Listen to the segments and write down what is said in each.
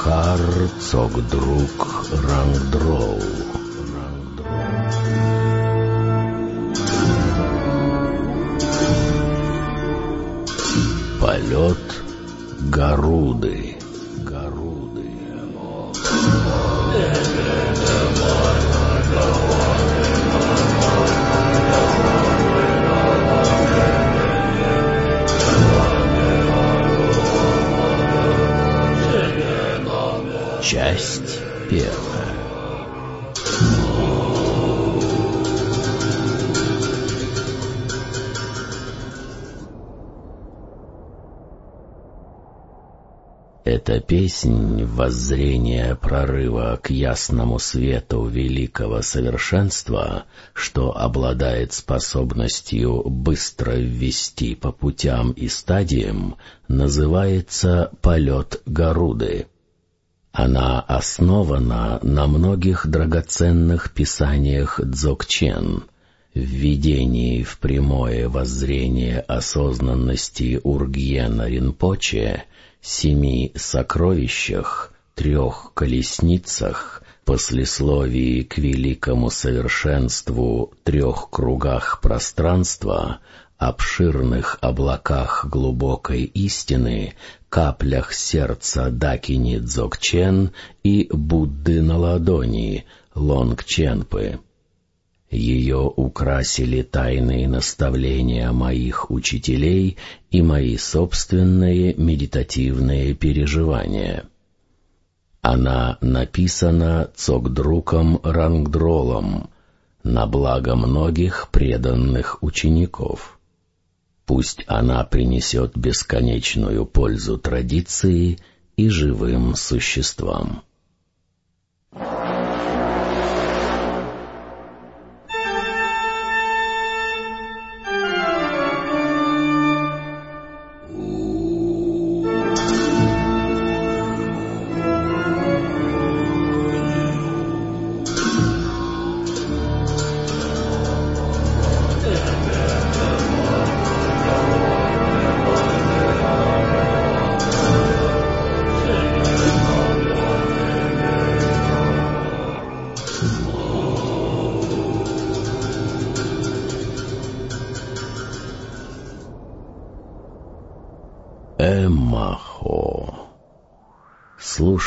Шапкар Цогдрук Рангдроу. Полет. Горуды. Первая. Эта песнь — воззрение прорыва к ясному свету великого совершенства, что обладает способностью быстро ввести по путям и стадиям, называется «Полет Горуды». Она основана на многих драгоценных писаниях Дзогчен, введении в прямое воззрение осознанности Ургьена Ринпоче, семи сокровищах, трех колесницах, послесловии к великому совершенству трех кругах пространства, обширных облаках глубокой истины, каплях сердца Дакини Дзогчен и Будды на ладони Лонгченпы. Ее украсили тайные наставления моих учителей и мои собственные медитативные переживания. Она написана Цогдруком Рангдролом на благо многих преданных учеников. Пусть она принесет бесконечную пользу традиции и живым существам.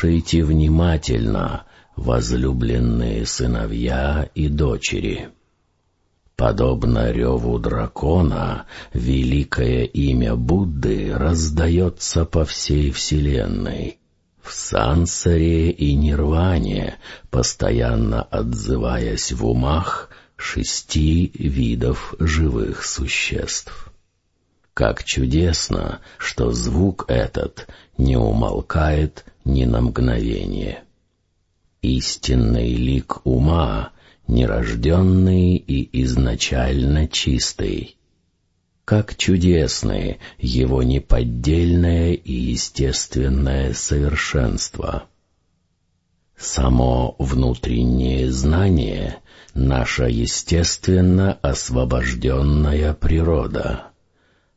Слушайте внимательно, возлюбленные сыновья и дочери. Подобно реву дракона, великое имя Будды раздается по всей Вселенной. В сансаре и нирване, постоянно отзываясь в умах шести видов живых существ. Как чудесно, что звук этот не умолкает ни на мгновение. Истинный лик ума, нерожденный и изначально чистый. Как чудесны его неподдельное и естественное совершенство. Само внутреннее знание — наша естественно освобожденная природа —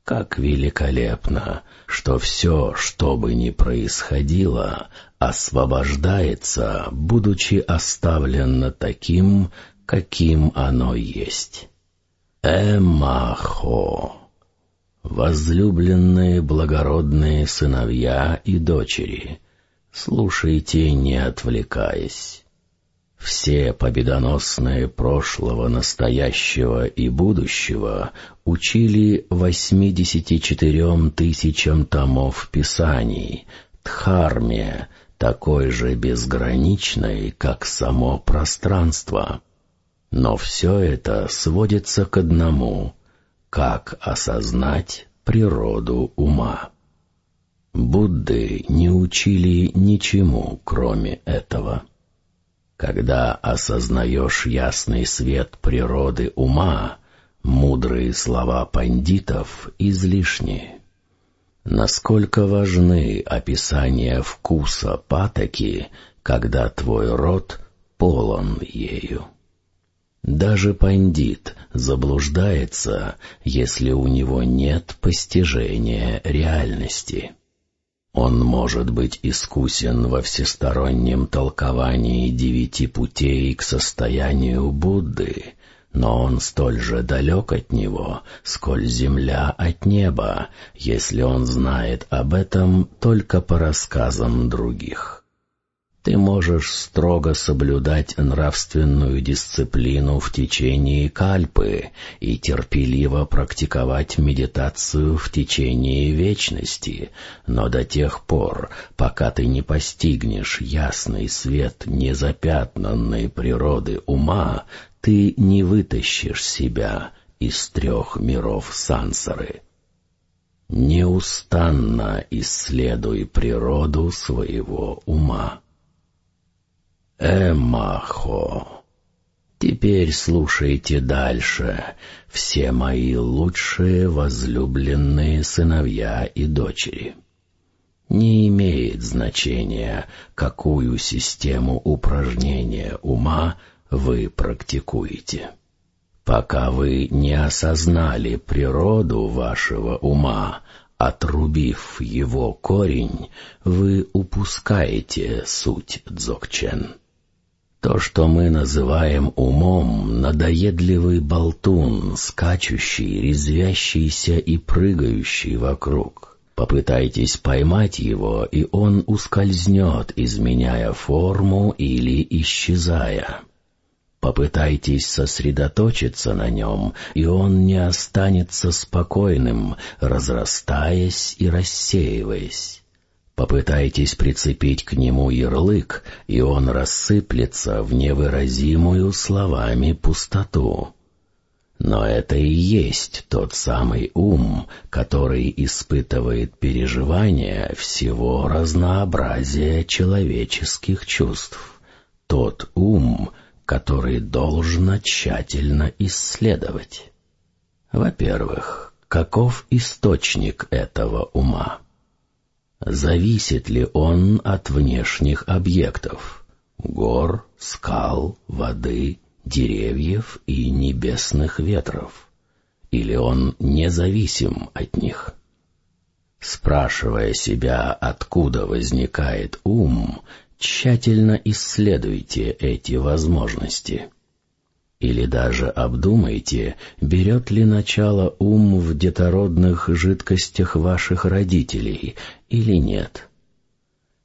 как великолепно, что все, что бы ни происходило, освобождается, будучи оставлено таким, каким оно есть. Эмахо. Возлюбленные благородные сыновья и дочери, слушайте, не отвлекаясь. Все победоносные прошлого, настоящего и будущего учили восьмидесяти четырем тысячам томов писаний, Дхарме, такой же безграничной, как само пространство. Но все это сводится к одному — как осознать природу ума. Будды не учили ничему, кроме этого. Когда осознаешь ясный свет природы ума, мудрые слова пандитов излишни. Насколько важны описания вкуса патоки, когда твой рот полон ею. Даже пандит заблуждается, если у него нет постижения реальности. Он может быть искусен во всестороннем толковании девяти путей к состоянию Будды, но он столь же далек от него, сколь земля от неба, если он знает об этом только по рассказам других. Ты можешь строго соблюдать нравственную дисциплину в течение кальпы и терпеливо практиковать медитацию в течение вечности, но до тех пор, пока ты не постигнешь ясный свет незапятнанной природы ума, ты не вытащишь себя из трех миров сансары. Неустанно исследуй природу своего ума. Эмахо. Теперь слушайте дальше, все мои лучшие возлюбленные сыновья и дочери. Не имеет значения, какую систему упражнения ума вы практикуете. Пока вы не осознали природу вашего ума, отрубив его корень, вы упускаете суть дзокчен. То, что мы называем умом, надоедливый болтун, скачущий, резвящийся и прыгающий вокруг. Попытайтесь поймать его, и он ускользнет, изменяя форму или исчезая. Попытайтесь сосредоточиться на нем, и он не останется спокойным, разрастаясь и рассеиваясь. Попытайтесь прицепить к нему ярлык, и он рассыплется в невыразимую словами пустоту. Но это и есть тот самый ум, который испытывает переживания всего разнообразия человеческих чувств. Тот ум, который должно тщательно исследовать. Во-первых, каков источник этого ума? Зависит ли он от внешних объектов — гор, скал, воды, деревьев и небесных ветров? Или он независим от них? Спрашивая себя, откуда возникает ум, тщательно исследуйте эти возможности. Или даже обдумайте, берет ли начало ум в детородных жидкостях ваших родителей или нет.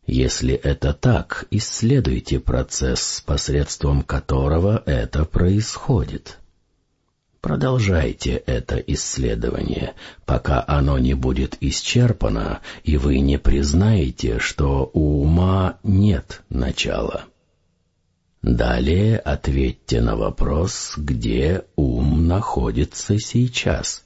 Если это так, исследуйте процесс, посредством которого это происходит. Продолжайте это исследование, пока оно не будет исчерпано, и вы не признаете, что у ума нет начала. Далее ответьте на вопрос, где ум находится сейчас.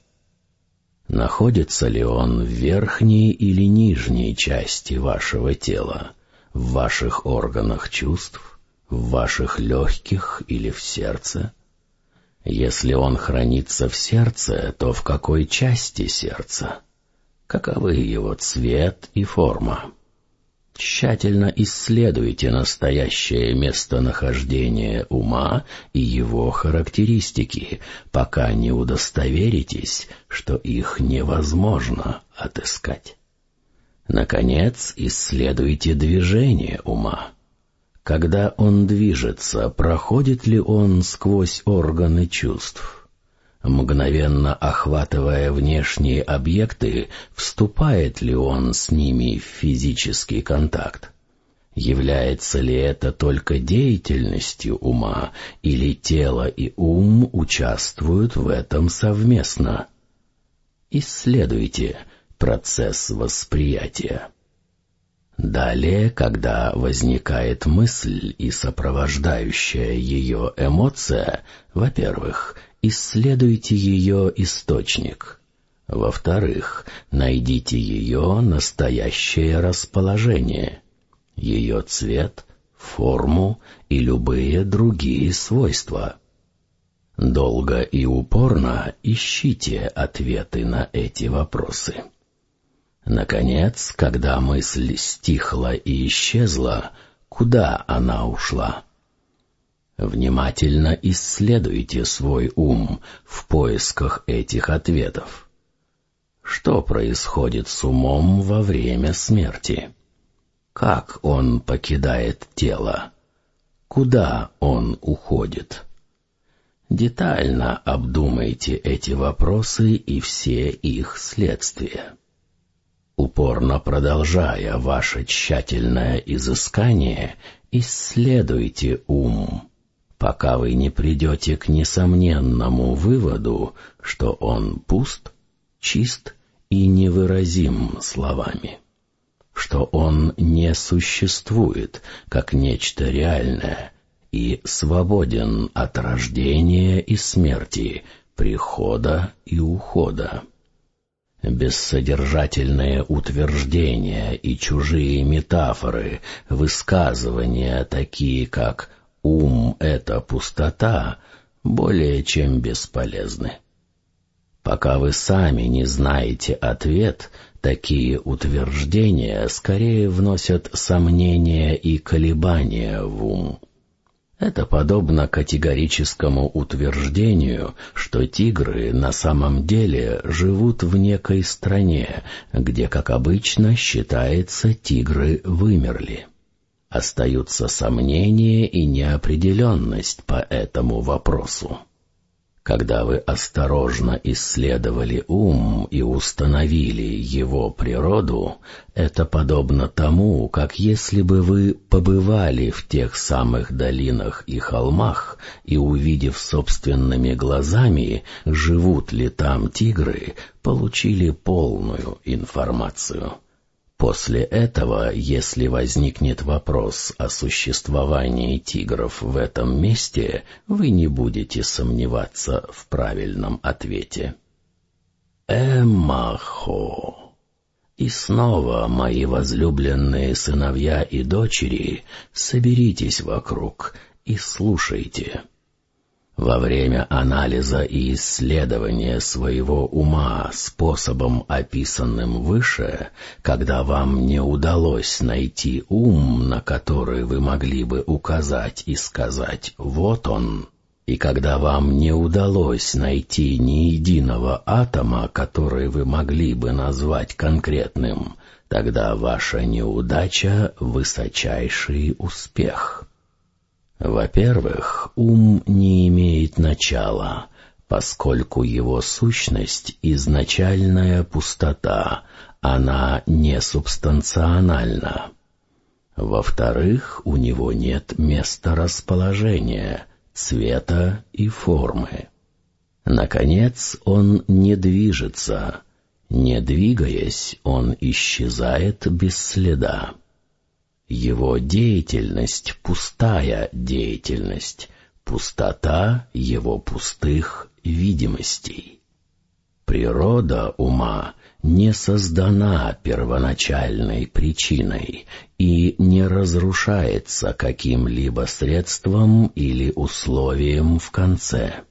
Находится ли он в верхней или нижней части вашего тела, в ваших органах чувств, в ваших легких или в сердце? Если он хранится в сердце, то в какой части сердца? Каковы его цвет и форма? Тщательно исследуйте настоящее местонахождение ума и его характеристики, пока не удостоверитесь, что их невозможно отыскать. Наконец, исследуйте движение ума. Когда он движется, проходит ли он сквозь органы чувств? Мгновенно охватывая внешние объекты, вступает ли он с ними в физический контакт? Является ли это только деятельностью ума, или тело и ум участвуют в этом совместно? Исследуйте процесс восприятия. Далее, когда возникает мысль и сопровождающая ее эмоция, во-первых, исследуйте ее источник. Во-вторых, найдите ее настоящее расположение, ее цвет, форму и любые другие свойства. Долго и упорно ищите ответы на эти вопросы. Наконец, когда мысль стихла и исчезла, куда она ушла? Внимательно исследуйте свой ум в поисках этих ответов. Что происходит с умом во время смерти? Как он покидает тело? Куда он уходит? Детально обдумайте эти вопросы и все их следствия. Упорно продолжая ваше тщательное изыскание, исследуйте ум, пока вы не придете к несомненному выводу, что он пуст, чист и невыразим словами, что он не существует как нечто реальное и свободен от рождения и смерти, прихода и ухода. Бессодержательные утверждения и чужие метафоры, высказывания такие, как «ум — это пустота», более чем бесполезны. Пока вы сами не знаете ответ, такие утверждения скорее вносят сомнения и колебания в ум. Это подобно категорическому утверждению, что тигры на самом деле живут в некой стране, где, как обычно, считается, тигры вымерли. Остаются сомнения и неопределенность по этому вопросу. Когда вы осторожно исследовали ум и установили его природу, это подобно тому, как если бы вы побывали в тех самых долинах и холмах и, увидев собственными глазами, живут ли там тигры, получили полную информацию. После этого, если возникнет вопрос о существовании тигров в этом месте, вы не будете сомневаться в правильном ответе. Эмахо. И снова, мои возлюбленные сыновья и дочери, соберитесь вокруг и слушайте. Во время анализа и исследования своего ума способом, описанным выше, когда вам не удалось найти ум, на который вы могли бы указать и сказать «вот он», и когда вам не удалось найти ни единого атома, который вы могли бы назвать конкретным, тогда ваша неудача — высочайший успех. Во-первых, ум не имеет начала, поскольку его сущность — изначальная пустота, она не субстанциональна. Во-вторых, у него нет места расположения, цвета и формы. Наконец, он не движется. Не двигаясь, он исчезает без следа. Его деятельность — пустая деятельность, пустота его пустых видимостей. Природа ума не создана первоначальной причиной и не разрушается каким-либо средством или условием в конце.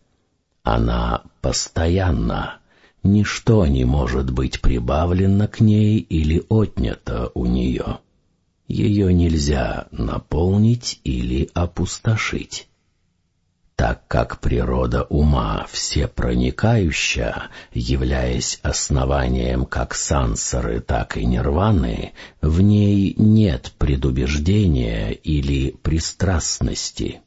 Она постоянна, ничто не может быть прибавлено к ней или отнято у нее ее нельзя наполнить или опустошить. Так как природа ума всепроникающая, являясь основанием как сансары, так и нирваны, в ней нет предубеждения или пристрастности.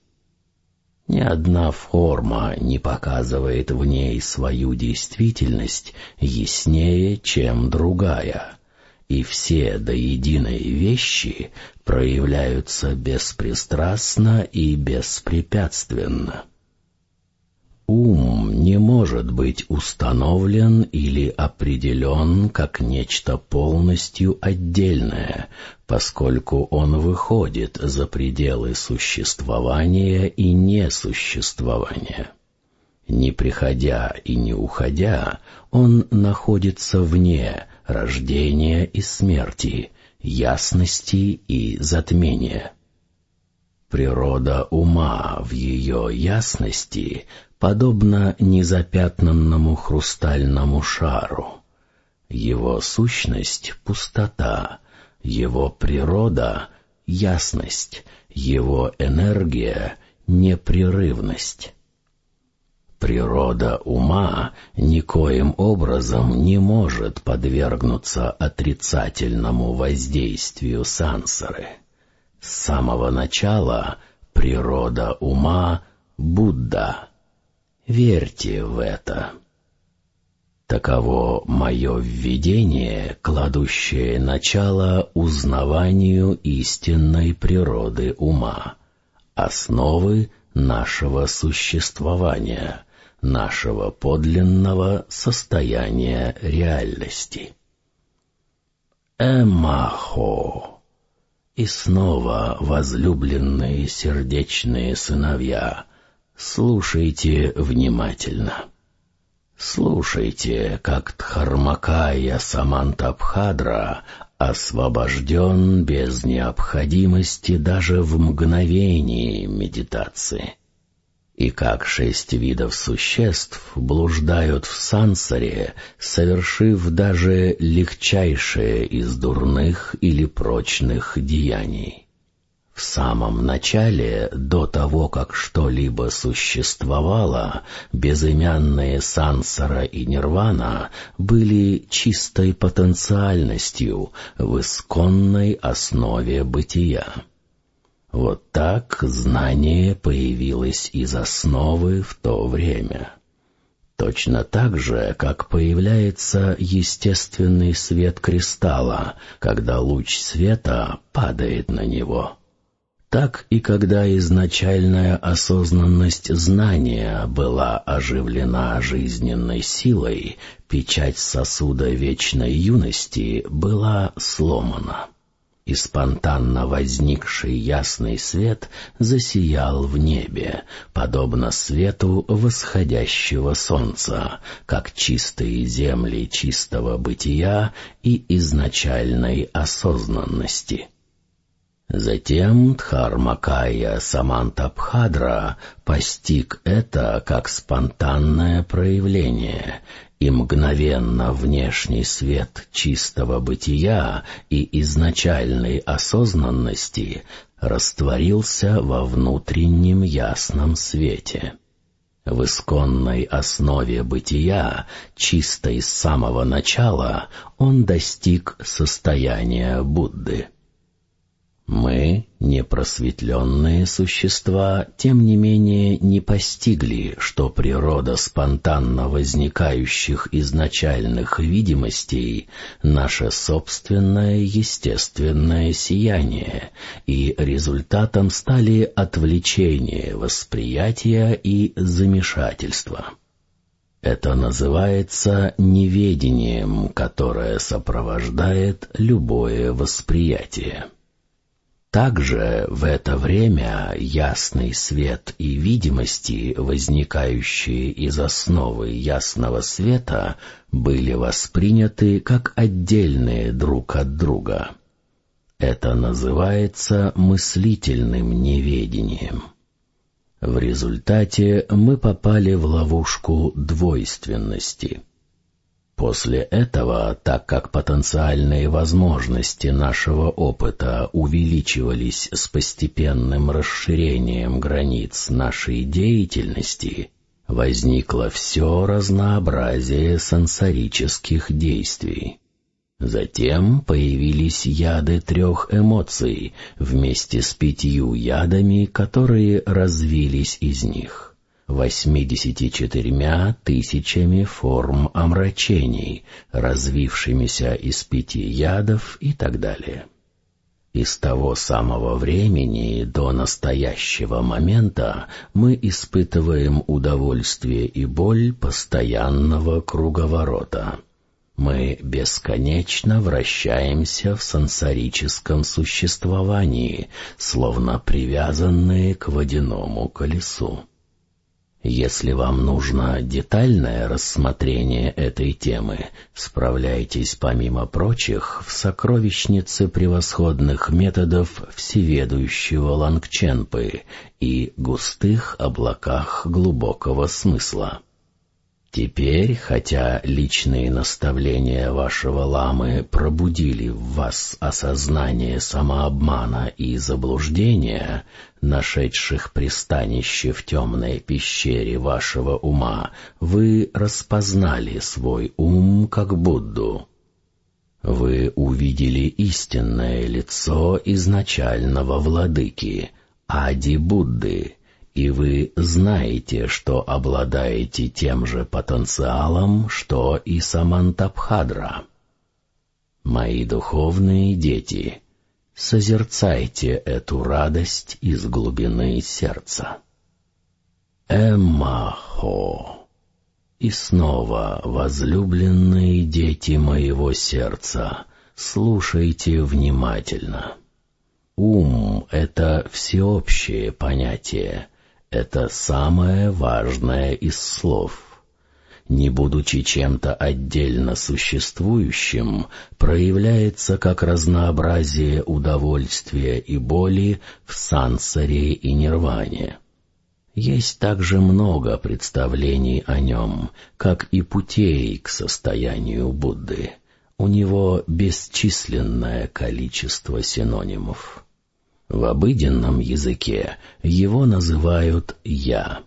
Ни одна форма не показывает в ней свою действительность яснее, чем другая — и все до единой вещи проявляются беспристрастно и беспрепятственно. Ум не может быть установлен или определен как нечто полностью отдельное, поскольку он выходит за пределы существования и несуществования. Не приходя и не уходя, он находится вне, рождения и смерти, ясности и затмения. Природа ума в ее ясности подобна незапятнанному хрустальному шару. Его сущность — пустота, его природа — ясность, его энергия — непрерывность. Природа ума никоим образом не может подвергнуться отрицательному воздействию сансары. С самого начала природа ума — Будда. Верьте в это. Таково мое введение, кладущее начало узнаванию истинной природы ума, основы нашего существования — нашего подлинного состояния реальности. Эмахо. И снова, возлюбленные сердечные сыновья, слушайте внимательно. Слушайте, как Дхармакая Самантабхадра освобожден без необходимости даже в мгновении медитации и как шесть видов существ блуждают в сансаре, совершив даже легчайшее из дурных или прочных деяний. В самом начале, до того, как что-либо существовало, безымянные сансара и нирвана были чистой потенциальностью в исконной основе бытия. Вот так знание появилось из основы в то время. Точно так же, как появляется естественный свет кристалла, когда луч света падает на него. Так и когда изначальная осознанность знания была оживлена жизненной силой, печать сосуда вечной юности была сломана и спонтанно возникший ясный свет засиял в небе, подобно свету восходящего солнца, как чистые земли чистого бытия и изначальной осознанности. Затем Дхармакая Самантабхадра постиг это как спонтанное проявление и мгновенно внешний свет чистого бытия и изначальной осознанности растворился во внутреннем ясном свете. В исконной основе бытия, чистой с самого начала, он достиг состояния Будды. Мы, непросветленные существа, тем не менее не постигли, что природа спонтанно возникающих изначальных видимостей — наше собственное естественное сияние, и результатом стали отвлечение восприятия и замешательство. Это называется неведением, которое сопровождает любое восприятие. Также в это время ясный свет и видимости, возникающие из основы ясного света, были восприняты как отдельные друг от друга. Это называется мыслительным неведением. В результате мы попали в ловушку двойственности — После этого, так как потенциальные возможности нашего опыта увеличивались с постепенным расширением границ нашей деятельности, возникло все разнообразие сенсорических действий. Затем появились яды трех эмоций вместе с пятью ядами, которые развились из них восьмидесяти четырьмя тысячами форм омрачений, развившимися из пяти ядов и так далее. И с того самого времени до настоящего момента мы испытываем удовольствие и боль постоянного круговорота. Мы бесконечно вращаемся в сансарическом существовании, словно привязанные к водяному колесу. Если вам нужно детальное рассмотрение этой темы, справляйтесь, помимо прочих, в сокровищнице превосходных методов всеведущего Лангченпы и густых облаках глубокого смысла. Теперь, хотя личные наставления вашего ламы пробудили в вас осознание самообмана и заблуждения, нашедших пристанище в темной пещере вашего ума, вы распознали свой ум как Будду. Вы увидели истинное лицо изначального владыки, Ади Будды, и вы знаете, что обладаете тем же потенциалом, что и Самантабхадра. Мои духовные дети, созерцайте эту радость из глубины сердца. Эммахо. И снова, возлюбленные дети моего сердца, слушайте внимательно. Ум — это всеобщее понятие, это самое важное из слов. Не будучи чем-то отдельно существующим, проявляется как разнообразие удовольствия и боли в сансаре и нирване. Есть также много представлений о нем, как и путей к состоянию Будды. У него бесчисленное количество синонимов. В обыденном языке его называют «я».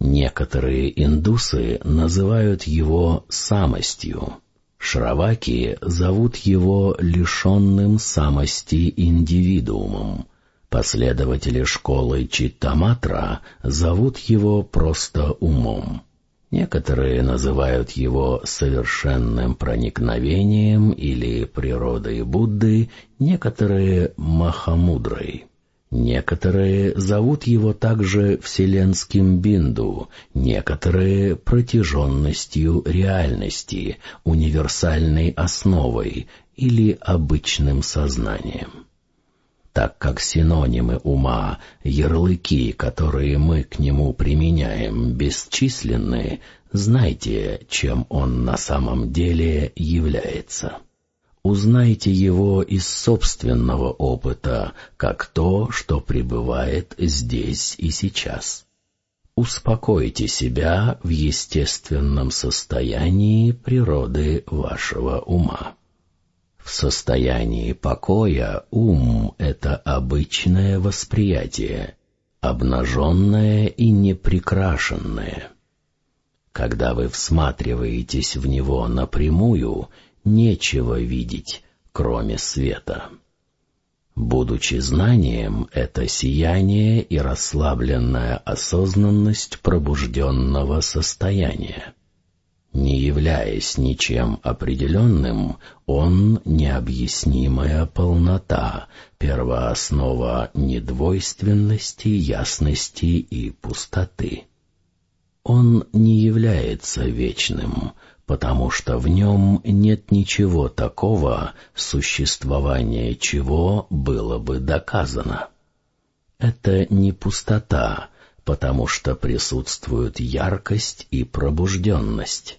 Некоторые индусы называют его самостью. Шраваки зовут его лишенным самости индивидуумом, Последователи школы Читтаматра зовут его просто умом. Некоторые называют его совершенным проникновением или природой Будды, некоторые — Махамудрой. Некоторые зовут его также вселенским бинду, некоторые — протяженностью реальности, универсальной основой или обычным сознанием так как синонимы ума, ярлыки, которые мы к нему применяем, бесчисленны, знайте, чем он на самом деле является. Узнайте его из собственного опыта, как то, что пребывает здесь и сейчас. Успокойте себя в естественном состоянии природы вашего ума. В состоянии покоя ум — это обычное восприятие, обнаженное и неприкрашенное. Когда вы всматриваетесь в него напрямую, нечего видеть, кроме света. Будучи знанием, это сияние и расслабленная осознанность пробужденного состояния. Не являясь ничем определенным, он — необъяснимая полнота, первооснова недвойственности, ясности и пустоты. Он не является вечным, потому что в нем нет ничего такого, существование чего было бы доказано. Это не пустота, потому что присутствуют яркость и пробужденность.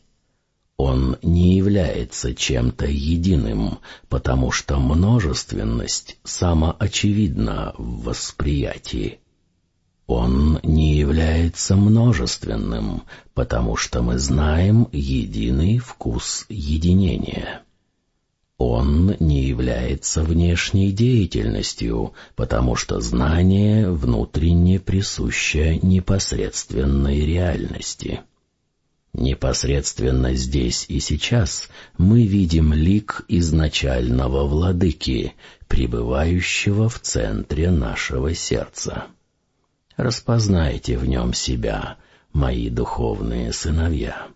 Он не является чем-то единым, потому что множественность самоочевидна в восприятии. Он не является множественным, потому что мы знаем единый вкус единения. Он не является внешней деятельностью, потому что знание внутренне присуще непосредственной реальности. Непосредственно здесь и сейчас мы видим лик изначального владыки, пребывающего в центре нашего сердца. Распознайте в нем себя, мои духовные сыновья.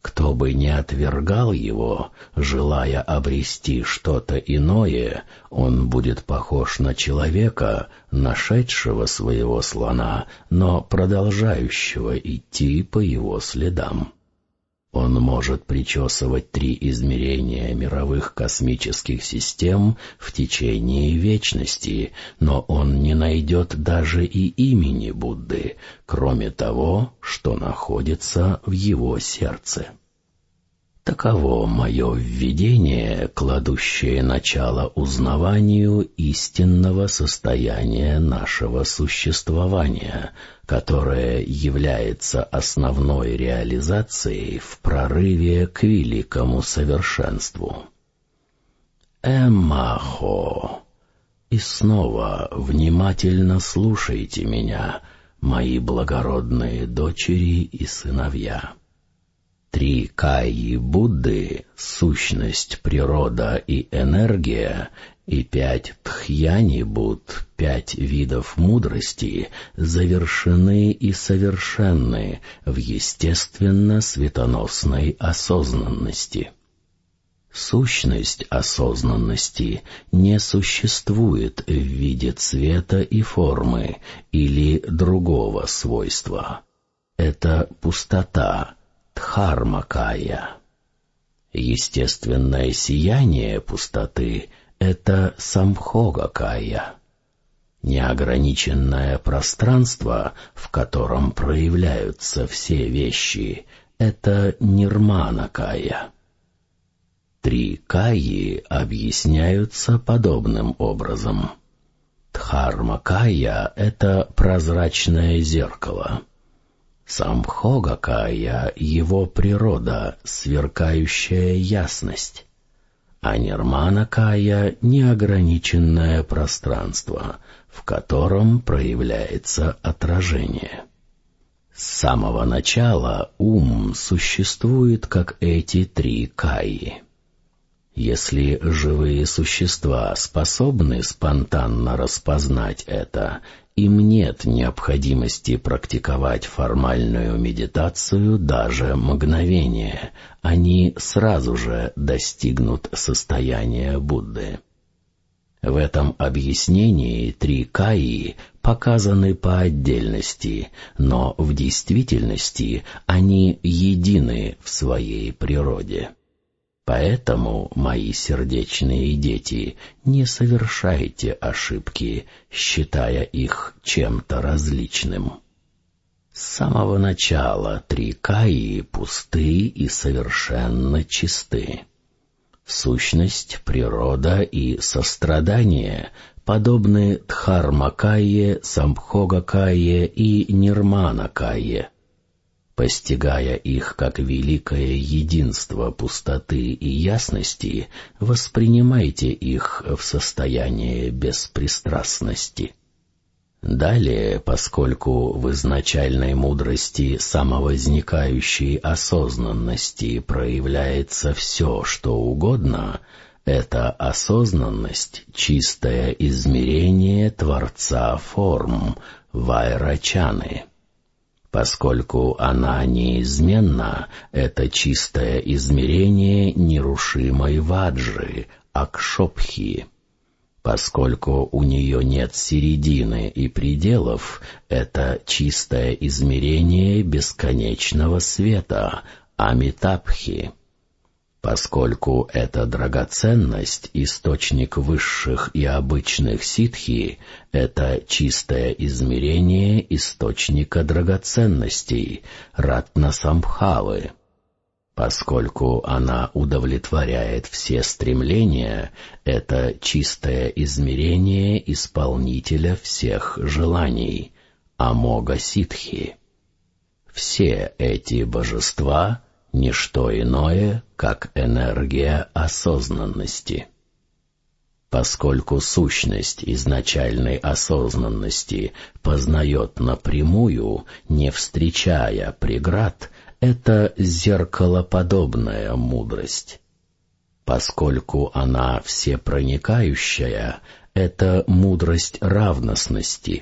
Кто бы не отвергал его, желая обрести что-то иное, он будет похож на человека, нашедшего своего слона, но продолжающего идти по его следам. Он может причесывать три измерения мировых космических систем в течение вечности, но он не найдет даже и имени Будды, кроме того, что находится в его сердце. Таково мое введение, кладущее начало узнаванию истинного состояния нашего существования, которое является основной реализацией в прорыве к великому совершенству. Эмахо. И снова внимательно слушайте меня, мои благородные дочери и сыновья. Три каи Будды — сущность, природа и энергия, и пять тхьяни Буд, пять видов мудрости, завершены и совершенны в естественно светоносной осознанности. Сущность осознанности не существует в виде цвета и формы или другого свойства. Это пустота, Дхармакая. Естественное сияние пустоты — это Самхогакая. Неограниченное пространство, в котором проявляются все вещи, — это Нирманакая. Три каи объясняются подобным образом. Дхармакая — это прозрачное зеркало. Самбхогакая — его природа, сверкающая ясность, а Нирманакая — неограниченное пространство, в котором проявляется отражение. С самого начала ум существует как эти три каи. Если живые существа способны спонтанно распознать это им нет необходимости практиковать формальную медитацию даже мгновение. Они сразу же достигнут состояния Будды. В этом объяснении три каи показаны по отдельности, но в действительности они едины в своей природе. Поэтому, мои сердечные дети, не совершайте ошибки, считая их чем-то различным. С самого начала три каи пусты и совершенно чисты. Сущность, природа и сострадание подобны Дхармакае, Самбхогакае и Нирманакае — Постигая их как великое единство пустоты и ясности, воспринимайте их в состоянии беспристрастности. Далее, поскольку в изначальной мудрости самовозникающей осознанности проявляется все, что угодно, эта осознанность — чистое измерение Творца форм, Вайрачаны — Поскольку она неизменна, это чистое измерение нерушимой ваджи, акшопхи. Поскольку у нее нет середины и пределов, это чистое измерение бесконечного света, амитабхи. Поскольку эта драгоценность — источник высших и обычных ситхи, это чистое измерение источника драгоценностей, ратнасамбхавы. Поскольку она удовлетворяет все стремления, это чистое измерение исполнителя всех желаний, амога ситхи. Все эти божества — не что иное, как энергия осознанности. Поскольку сущность изначальной осознанности познает напрямую, не встречая преград, это зеркалоподобная мудрость. Поскольку она всепроникающая, это мудрость равностности,